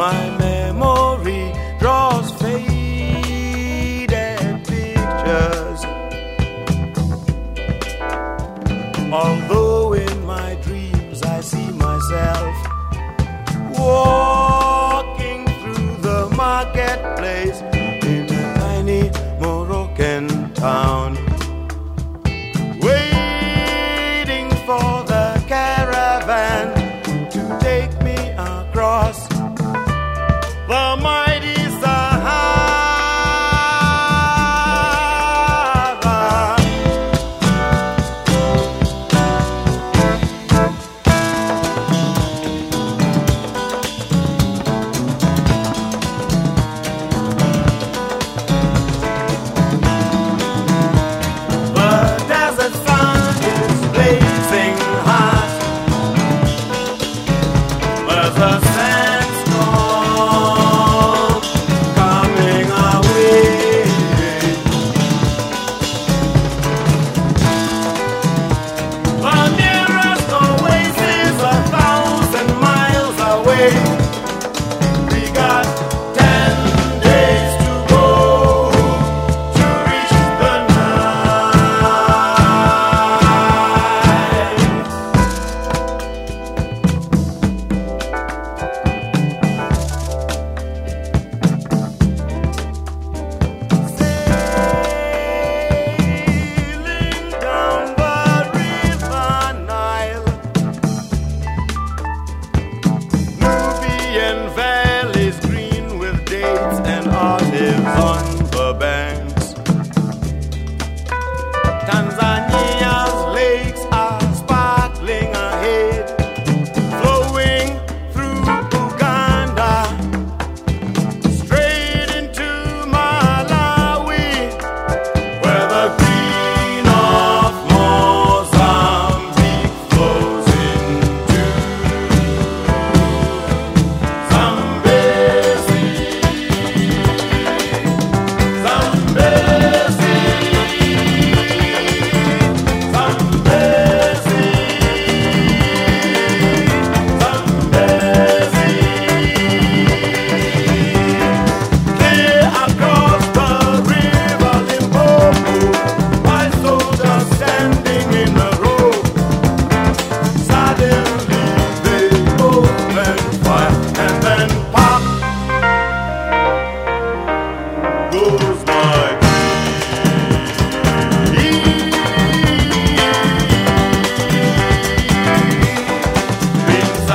my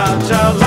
cha cha la.